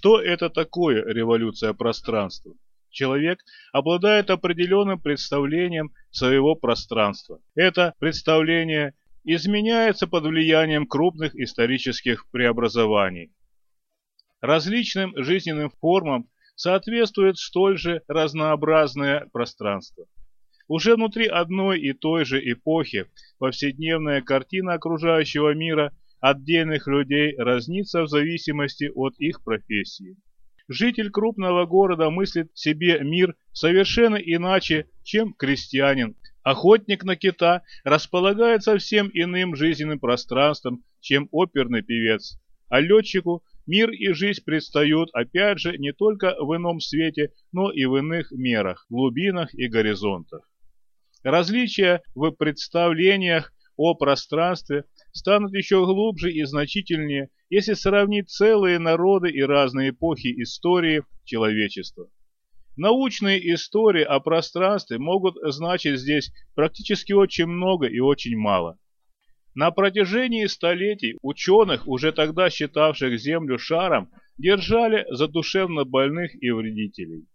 Что это такое революция пространства? Человек обладает определенным представлением своего пространства. Это представление изменяется под влиянием крупных исторических преобразований. Различным жизненным формам соответствует столь же разнообразное пространство. Уже внутри одной и той же эпохи повседневная картина окружающего мира отдельных людей разнится в зависимости от их профессии. Житель крупного города мыслит себе мир совершенно иначе, чем крестьянин. Охотник на кита располагает совсем иным жизненным пространством, чем оперный певец. А летчику мир и жизнь предстают опять же не только в ином свете, но и в иных мерах, глубинах и горизонтах. Различия в представлениях о пространстве станут еще глубже и значительнее, если сравнить целые народы и разные эпохи истории человечества. Научные истории о пространстве могут значить здесь практически очень много и очень мало. На протяжении столетий ученых, уже тогда считавших Землю шаром, держали за душевно больных и вредителей.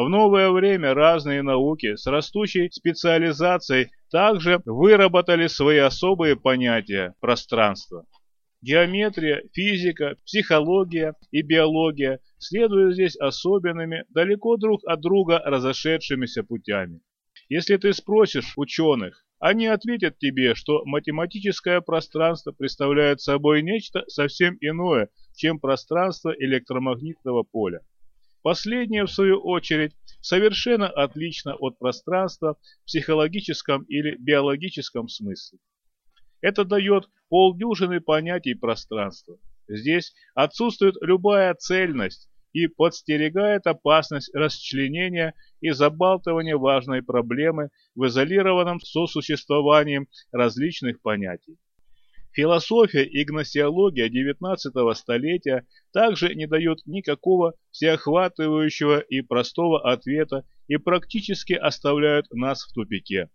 В новое время разные науки с растущей специализацией также выработали свои особые понятия пространства. Геометрия, физика, психология и биология следуют здесь особенными, далеко друг от друга разошедшимися путями. Если ты спросишь ученых, они ответят тебе, что математическое пространство представляет собой нечто совсем иное, чем пространство электромагнитного поля. Последнее, в свою очередь, совершенно отлично от пространства в психологическом или биологическом смысле. Это дает полдюжины понятий пространства. Здесь отсутствует любая цельность и подстерегает опасность расчленения и забалтывания важной проблемы в изолированном сосуществовании различных понятий. Философия и гносеология XIX столетия также не дают никакого всеохватывающего и простого ответа и практически оставляют нас в тупике.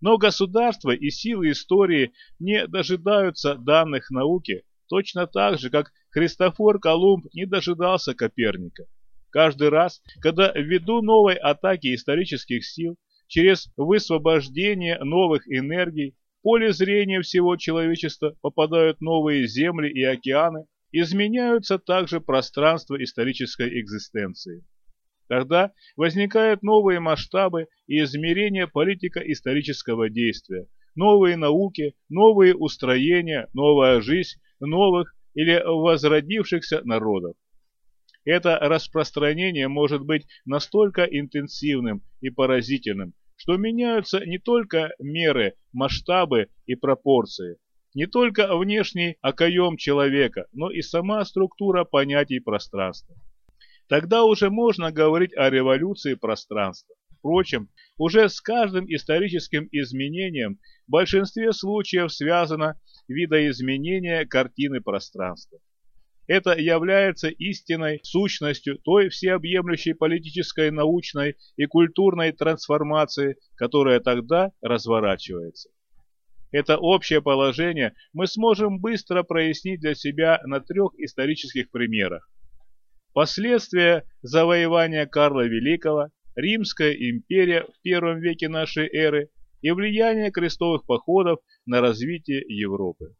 Но государства и силы истории не дожидаются данных науки, точно так же, как Христофор Колумб не дожидался Коперника. Каждый раз, когда ввиду новой атаки исторических сил, через высвобождение новых энергий, поле зрения всего человечества попадают новые земли и океаны, изменяются также пространства исторической экзистенции. Тогда возникают новые масштабы и измерения политико-исторического действия, новые науки, новые устроения, новая жизнь новых или возродившихся народов. Это распространение может быть настолько интенсивным и поразительным, что меняются не только меры, масштабы и пропорции, не только внешний окоем человека, но и сама структура понятий пространства. Тогда уже можно говорить о революции пространства. Впрочем, уже с каждым историческим изменением в большинстве случаев связано видоизменение картины пространства. Это является истинной сущностью той всеобъемлющей политической, научной и культурной трансформации, которая тогда разворачивается. Это общее положение мы сможем быстро прояснить для себя на трех исторических примерах. Последствия завоевания Карла Великого, Римская империя в первом веке нашей эры и влияние крестовых походов на развитие Европы.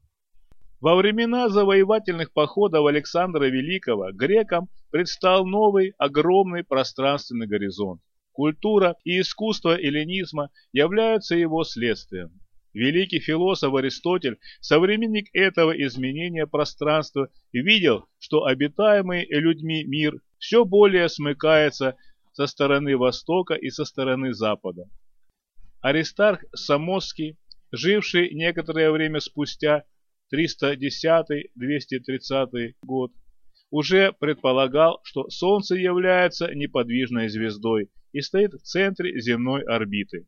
Во времена завоевательных походов Александра Великого грекам предстал новый огромный пространственный горизонт. Культура и искусство эллинизма являются его следствием. Великий философ Аристотель, современник этого изменения пространства, видел, что обитаемый людьми мир все более смыкается со стороны Востока и со стороны Запада. Аристарх Самосский, живший некоторое время спустя, 310-230 год, уже предполагал, что Солнце является неподвижной звездой и стоит в центре земной орбиты.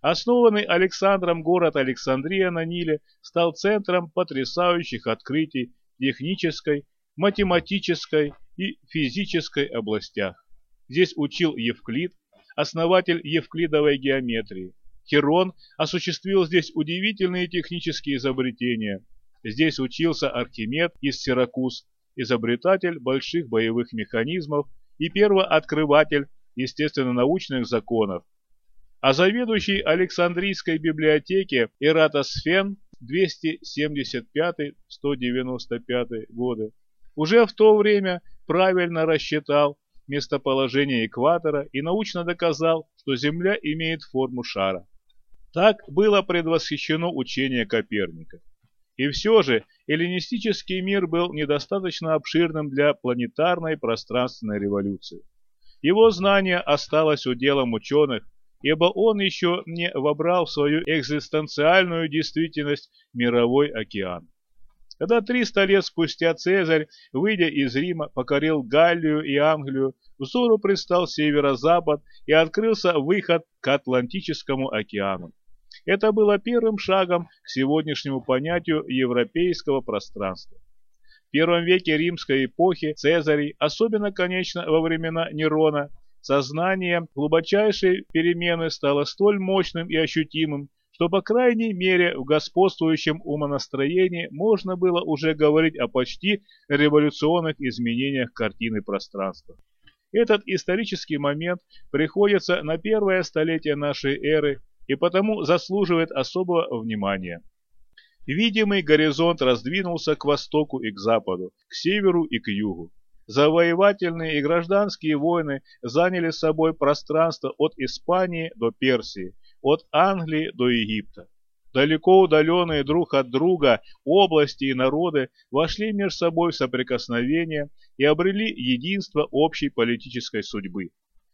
Основанный Александром город Александрия на Ниле стал центром потрясающих открытий в технической, математической и физической областях. Здесь учил Евклид, основатель евклидовой геометрии. Херон осуществил здесь удивительные технические изобретения. Здесь учился Архимед из Сиракуз, изобретатель больших боевых механизмов и первооткрыватель естественно-научных законов, а заведующий Александрийской библиотеки Эратосфен 275-195 годы уже в то время правильно рассчитал местоположение экватора и научно доказал, что Земля имеет форму шара. Так было предвосхищено учение Коперника. И все же эллинистический мир был недостаточно обширным для планетарной пространственной революции. Его знание осталось уделом ученых, ибо он еще не вобрал в свою экзистенциальную действительность мировой океан. Когда 300 лет спустя Цезарь, выйдя из Рима, покорил Галлию и Англию, взору предстал северо-запад и открылся выход к Атлантическому океану. Это было первым шагом к сегодняшнему понятию европейского пространства. В первом веке римской эпохи Цезарей, особенно, конечно, во времена Нерона, сознание глубочайшей перемены стало столь мощным и ощутимым, что, по крайней мере, в господствующем умонастроении можно было уже говорить о почти революционных изменениях картины пространства. Этот исторический момент приходится на первое столетие нашей эры и потому заслуживает особого внимания. Видимый горизонт раздвинулся к востоку и к западу, к северу и к югу. Завоевательные и гражданские войны заняли собой пространство от Испании до Персии, от Англии до Египта. Далеко удаленные друг от друга области и народы вошли между собой в соприкосновение и обрели единство общей политической судьбы.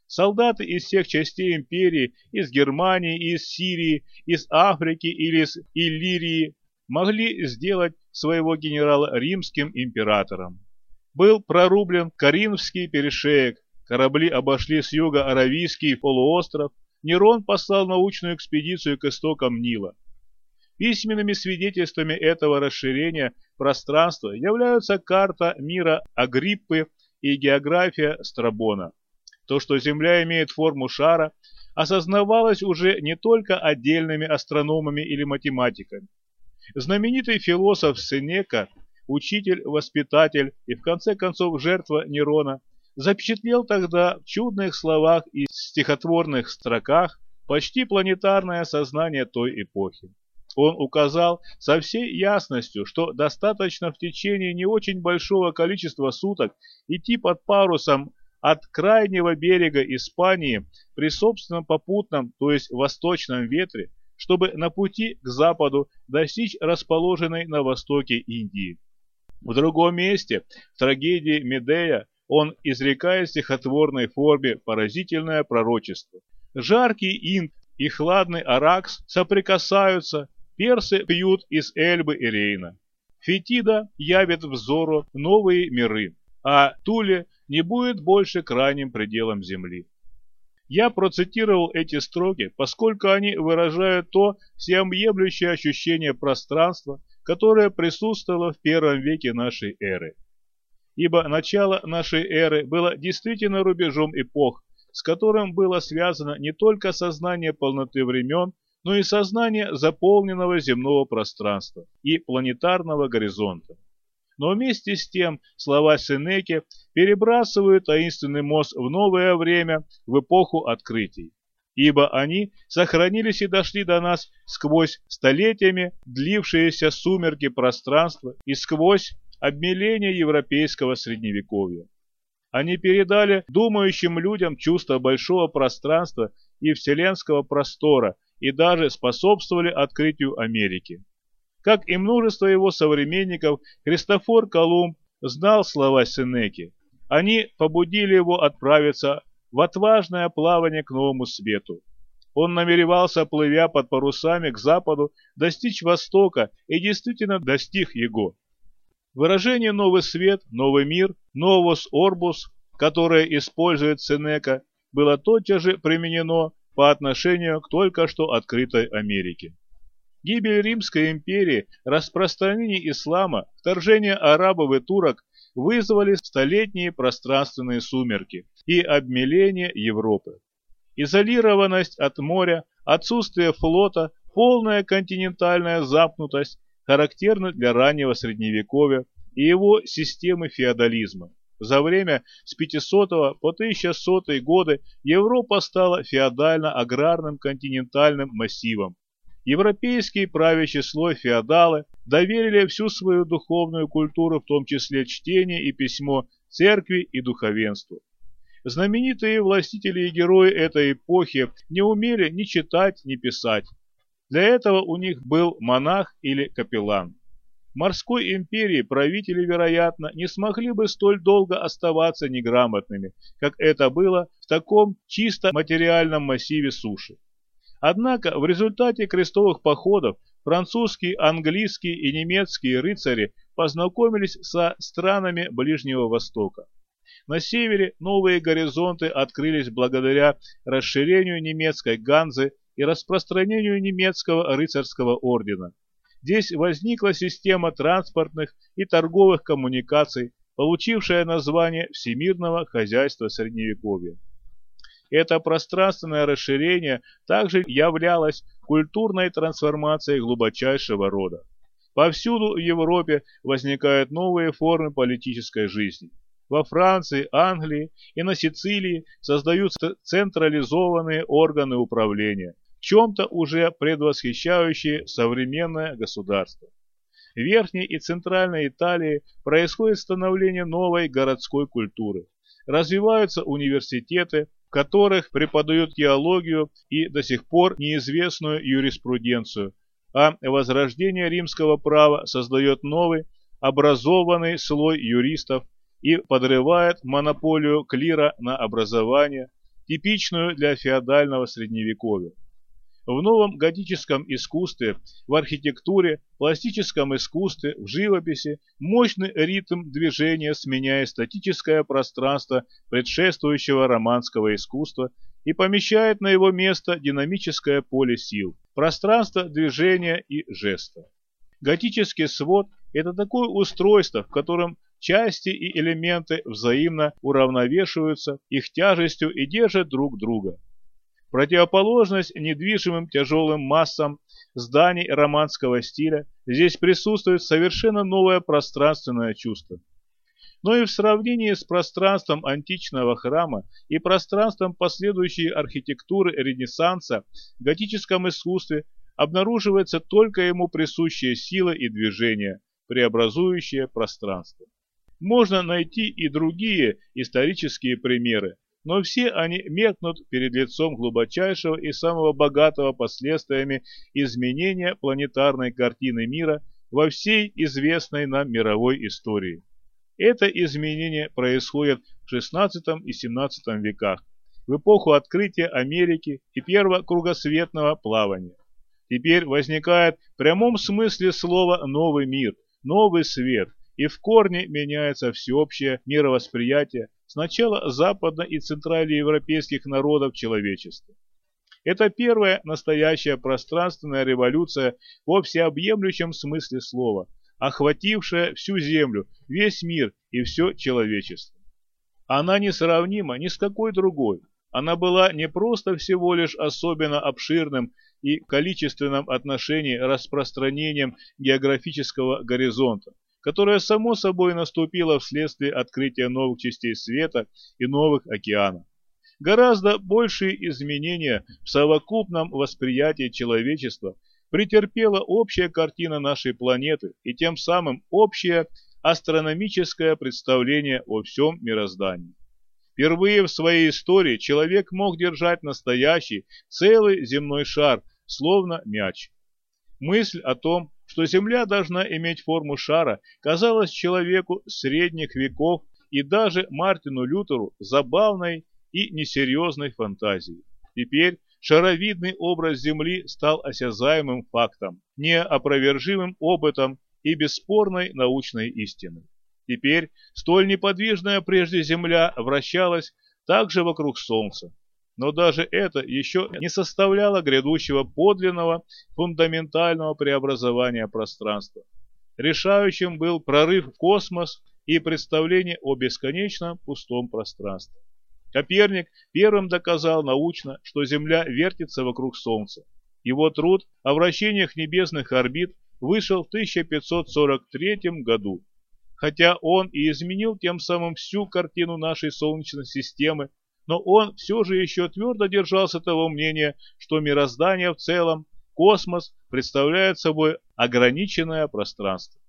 Солдаты из всех частей империи, из Германии, из Сирии, из Африки или из Иллирии, могли сделать своего генерала римским императором. Был прорублен Каринфский перешеек, корабли обошли с юга Аравийский полуостров, Нерон послал научную экспедицию к истокам Нила. Письменными свидетельствами этого расширения пространства являются карта мира Агриппы и география Страбона. То, что Земля имеет форму шара, осознавалось уже не только отдельными астрономами или математиками. Знаменитый философ Сенека, учитель, воспитатель и в конце концов жертва Нерона, запечатлел тогда в чудных словах и стихотворных строках почти планетарное сознание той эпохи. Он указал со всей ясностью, что достаточно в течение не очень большого количества суток идти под парусом от крайнего берега Испании при собственном попутном, то есть восточном ветре, чтобы на пути к западу достичь расположенной на востоке Индии. В другом месте, в трагедии Медея, он изрекает в стихотворной форме поразительное пророчество. Жаркий Инд и хладный Аракс соприкасаются, персы пьют из Эльбы и Рейна. Фетида явит взору новые миры, а Туле не будет больше крайним пределом земли. Я процитировал эти строки, поскольку они выражают то всеобъемлющее ощущение пространства, которое присутствовало в первом веке нашей эры. Ибо начало нашей эры было действительно рубежом эпох, с которым было связано не только сознание полноты времен, но и сознание заполненного земного пространства и планетарного горизонта. Но вместе с тем слова Сенеки перебрасывают таинственный мост в новое время, в эпоху открытий. Ибо они сохранились и дошли до нас сквозь столетиями длившиеся сумерки пространства и сквозь обмеление европейского средневековья. Они передали думающим людям чувство большого пространства и вселенского простора и даже способствовали открытию Америки. Как и множество его современников, Христофор Колумб знал слова Сенеки. Они побудили его отправиться в отважное плавание к новому свету. Он намеревался, плывя под парусами к западу, достичь Востока и действительно достиг его. Выражение «новый свет», «новый мир», «новос орбус», которое использует Сенека, было тотчас же применено по отношению к только что открытой Америке. Гибель Римской империи, распространение ислама, вторжение арабов и турок вызвали столетние пространственные сумерки и обмеление Европы. Изолированность от моря, отсутствие флота, полная континентальная запнутость характерны для раннего средневековья и его системы феодализма. За время с 500 по 1100 годы Европа стала феодально-аграрным континентальным массивом. Европейский правящий слой феодалы доверили всю свою духовную культуру, в том числе чтение и письмо, церкви и духовенству. Знаменитые властители и герои этой эпохи не умели ни читать, ни писать. Для этого у них был монах или капеллан. В морской империи правители, вероятно, не смогли бы столь долго оставаться неграмотными, как это было в таком чисто материальном массиве суши. Однако в результате крестовых походов французские, английские и немецкие рыцари познакомились со странами Ближнего Востока. На севере новые горизонты открылись благодаря расширению немецкой ганзы и распространению немецкого рыцарского ордена. Здесь возникла система транспортных и торговых коммуникаций, получившая название Всемирного хозяйства Средневековья. Это пространственное расширение также являлось культурной трансформацией глубочайшего рода. Повсюду в Европе возникают новые формы политической жизни. Во Франции, Англии и на Сицилии создаются централизованные органы управления, в чем-то уже предвосхищающие современное государство. В Верхней и Центральной Италии происходит становление новой городской культуры. Развиваются университеты, в которых преподают теологию и до сих пор неизвестную юриспруденцию, а возрождение римского права создает новый, образованный слой юристов и подрывает монополию клира на образование, типичную для феодального средневековья. В новом готическом искусстве, в архитектуре, пластическом искусстве, в живописи мощный ритм движения сменяет статическое пространство предшествующего романского искусства и помещает на его место динамическое поле сил, пространство движения и жеста. Готический свод – это такое устройство, в котором части и элементы взаимно уравновешиваются их тяжестью и держат друг друга противоположность недвижимым тяжелым массам зданий романского стиля, здесь присутствует совершенно новое пространственное чувство. Но и в сравнении с пространством античного храма и пространством последующей архитектуры Ренессанса в готическом искусстве обнаруживается только ему присущая сила и движение, преобразующее пространство. Можно найти и другие исторические примеры, но все они меркнут перед лицом глубочайшего и самого богатого последствиями изменения планетарной картины мира во всей известной нам мировой истории. Это изменение происходит в XVI и XVII веках, в эпоху открытия Америки и первого кругосветного плавания. Теперь возникает в прямом смысле слова новый мир, новый свет, и в корне меняется всеобщее мировосприятие сначала западно- и центральноевропейских народов человечества. Это первая настоящая пространственная революция во всеобъемлющем смысле слова, охватившая всю Землю, весь мир и все человечество. Она несравнима ни с какой другой. Она была не просто всего лишь особенно обширным и количественном отношении распространением географического горизонта, которое само собой наступило вследствие открытия новых частей света и новых океанов. Гораздо большие изменения в совокупном восприятии человечества претерпела общая картина нашей планеты и тем самым общее астрономическое представление о всем мироздании. Впервые в своей истории человек мог держать настоящий целый земной шар, словно мяч. Мысль о том, что Земля должна иметь форму шара, казалось человеку средних веков и даже Мартину Лютеру забавной и несерьезной фантазией. Теперь шаровидный образ Земли стал осязаемым фактом, неопровержимым опытом и бесспорной научной истиной. Теперь столь неподвижная прежде Земля вращалась также вокруг Солнца, но даже это еще не составляло грядущего подлинного фундаментального преобразования пространства. Решающим был прорыв в космос и представление о бесконечном пустом пространстве. Коперник первым доказал научно, что Земля вертится вокруг Солнца. Его труд о вращениях небесных орбит вышел в 1543 году. хотя он и изменил тем самым всю картину нашей Солнечной системы, но он все же еще твердо держался того мнения, что мироздание в целом, космос, представляет собой ограниченное пространство.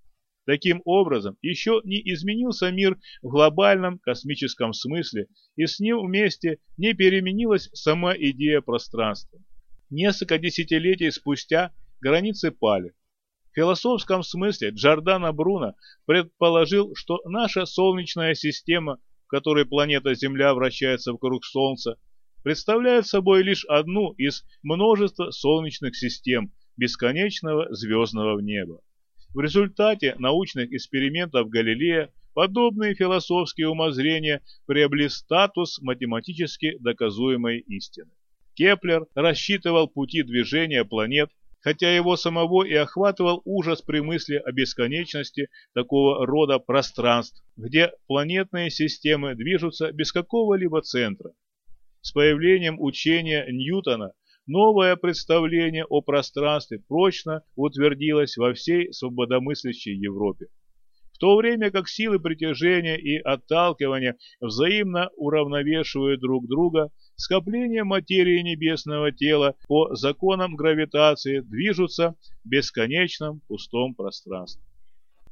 Таким образом, еще не изменился мир в глобальном космическом смысле, и с ним вместе не переменилась сама идея пространства. Несколько десятилетий спустя границы пали. В философском смысле Джордано Бруно предположил, что наша Солнечная система которой планета Земля вращается вокруг Солнца, представляет собой лишь одну из множества солнечных систем бесконечного звездного неба. В результате научных экспериментов Галилея подобные философские умозрения приобрели статус математически доказуемой истины. Кеплер рассчитывал пути движения планет хотя его самого и охватывал ужас при мысли о бесконечности такого рода пространств, где планетные системы движутся без какого-либо центра. С появлением учения Ньютона новое представление о пространстве прочно утвердилось во всей свободомыслящей Европе. В то время как силы притяжения и отталкивания взаимно уравновешивают друг друга, скопления материи небесного тела по законам гравитации движутся в бесконечном пустом пространстве.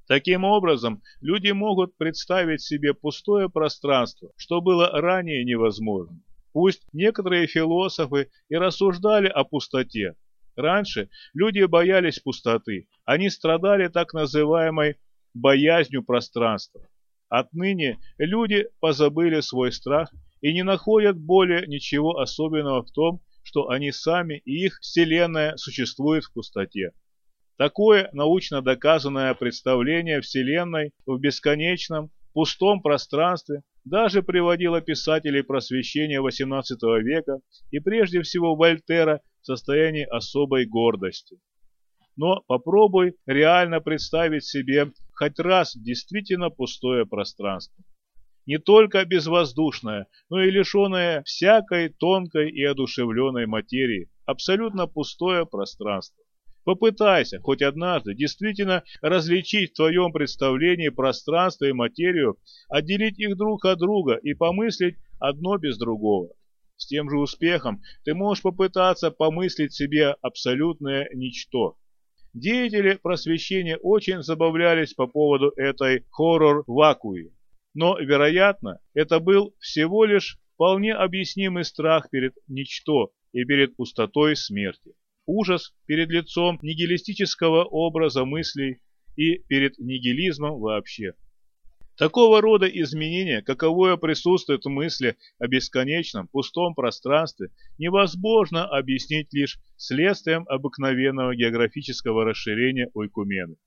Таким образом, люди могут представить себе пустое пространство, что было ранее невозможно. Пусть некоторые философы и рассуждали о пустоте. Раньше люди боялись пустоты, они страдали так называемой боязнью пространства. Отныне люди позабыли свой страх и не находят более ничего особенного в том, что они сами и их Вселенная существуют в пустоте. Такое научно доказанное представление Вселенной в бесконечном, пустом пространстве даже приводило писателей просвещения XVIII века и прежде всего Вольтера в состоянии особой гордости. Но попробуй реально представить себе хоть раз действительно пустое пространство не только безвоздушное, но и лишенное всякой тонкой и одушевленной материи, абсолютно пустое пространство. Попытайся хоть однажды действительно различить в твоем представлении пространство и материю, отделить их друг от друга и помыслить одно без другого. С тем же успехом ты можешь попытаться помыслить себе абсолютное ничто. Деятели просвещения очень забавлялись по поводу этой хоррор-вакуи. Но, вероятно, это был всего лишь вполне объяснимый страх перед ничто и перед пустотой смерти. Ужас перед лицом нигилистического образа мыслей и перед нигилизмом вообще. Такого рода изменения, каковое присутствует в мысли о бесконечном пустом пространстве, невозможно объяснить лишь следствием обыкновенного географического расширения ойкумены.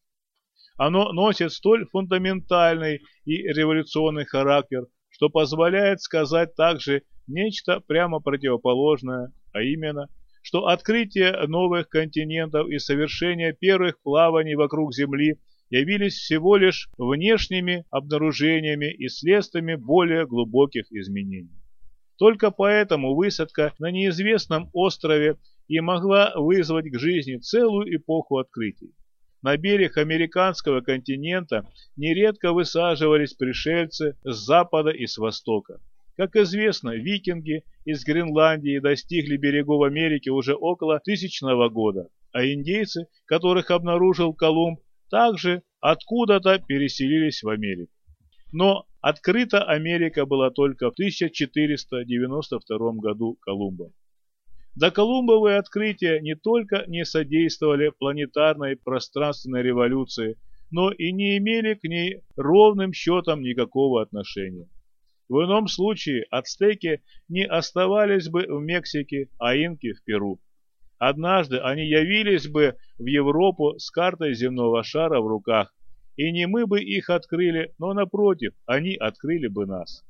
Оно носит столь фундаментальный и революционный характер, что позволяет сказать также нечто прямо противоположное, а именно, что открытие новых континентов и совершение первых плаваний вокруг Земли явились всего лишь внешними обнаружениями и следствиями более глубоких изменений. Только поэтому высадка на неизвестном острове и могла вызвать к жизни целую эпоху открытий. На берег американского континента нередко высаживались пришельцы с запада и с востока. Как известно, викинги из Гренландии достигли берегов Америки уже около тысячного года, а индейцы, которых обнаружил Колумб, также откуда-то переселились в Америку. Но открыта Америка была только в 1492 году Колумбом. Доколумбовые открытия не только не содействовали планетарной пространственной революции, но и не имели к ней ровным счетом никакого отношения. В ином случае ацтеки не оставались бы в Мексике, а инки в Перу. Однажды они явились бы в Европу с картой земного шара в руках, и не мы бы их открыли, но напротив, они открыли бы нас.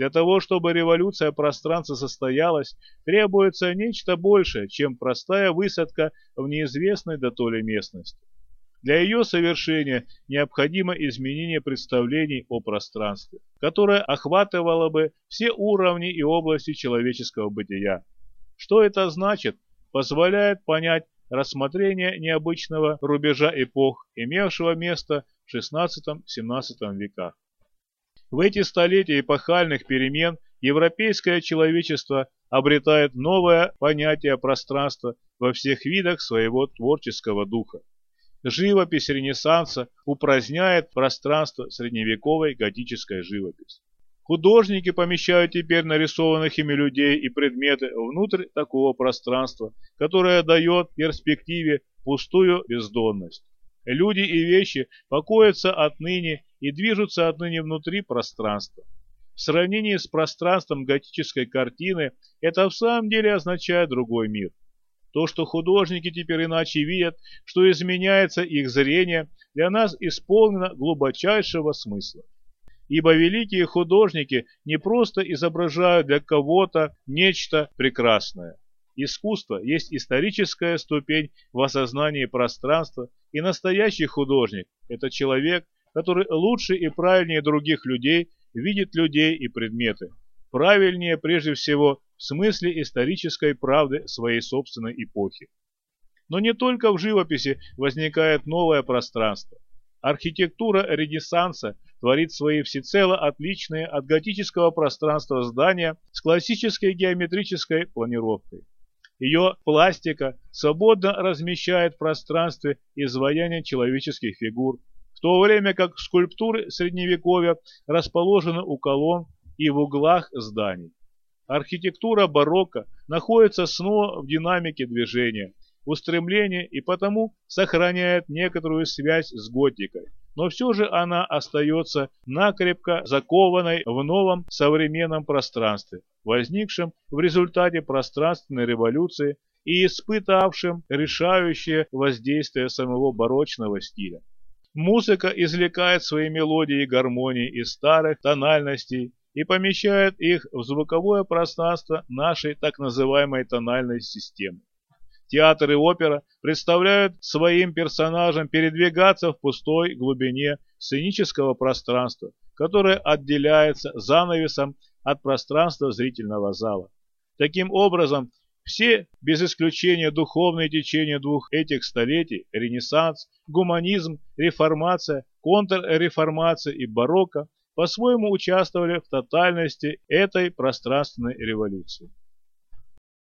Для того, чтобы революция пространства состоялась, требуется нечто большее, чем простая высадка в неизвестной дотоле местности. Для ее совершения необходимо изменение представлений о пространстве, которое охватывало бы все уровни и области человеческого бытия. Что это значит, позволяет понять рассмотрение необычного рубежа эпох, имевшего место в XVI-XVII веках. В эти столетия эпохальных перемен европейское человечество обретает новое понятие пространства во всех видах своего творческого духа. Живопись Ренессанса упраздняет пространство средневековой готической живописи. Художники помещают теперь нарисованных ими людей и предметы внутрь такого пространства, которое дает перспективе пустую бездонность. Люди и вещи покоятся отныне и движутся отныне внутри пространства. В сравнении с пространством готической картины это в самом деле означает другой мир. То, что художники теперь иначе видят, что изменяется их зрение, для нас исполнено глубочайшего смысла. Ибо великие художники не просто изображают для кого-то нечто прекрасное. Искусство есть историческая ступень в осознании пространства, и настоящий художник – это человек, который лучше и правильнее других людей видит людей и предметы. Правильнее прежде всего в смысле исторической правды своей собственной эпохи. Но не только в живописи возникает новое пространство. Архитектура Ренессанса творит свои всецело отличные от готического пространства здания с классической геометрической планировкой. Ее пластика свободно размещает в пространстве изваяния человеческих фигур, в то время как скульптуры Средневековья расположены у колонн и в углах зданий. Архитектура барокко находится снова в динамике движения, устремления и потому сохраняет некоторую связь с готикой, но все же она остается накрепко закованной в новом современном пространстве, возникшем в результате пространственной революции и испытавшем решающее воздействие самого барочного стиля. Музыка извлекает свои мелодии и гармонии из старых тональностей и помещает их в звуковое пространство нашей так называемой тональной системы. Театр и опера представляют своим персонажам передвигаться в пустой глубине сценического пространства, которое отделяется занавесом от пространства зрительного зала. Таким образом, все, без исключения духовные течения двух этих столетий, Ренессанс, гуманизм, реформация, контрреформация и барокко, по-своему участвовали в тотальности этой пространственной революции.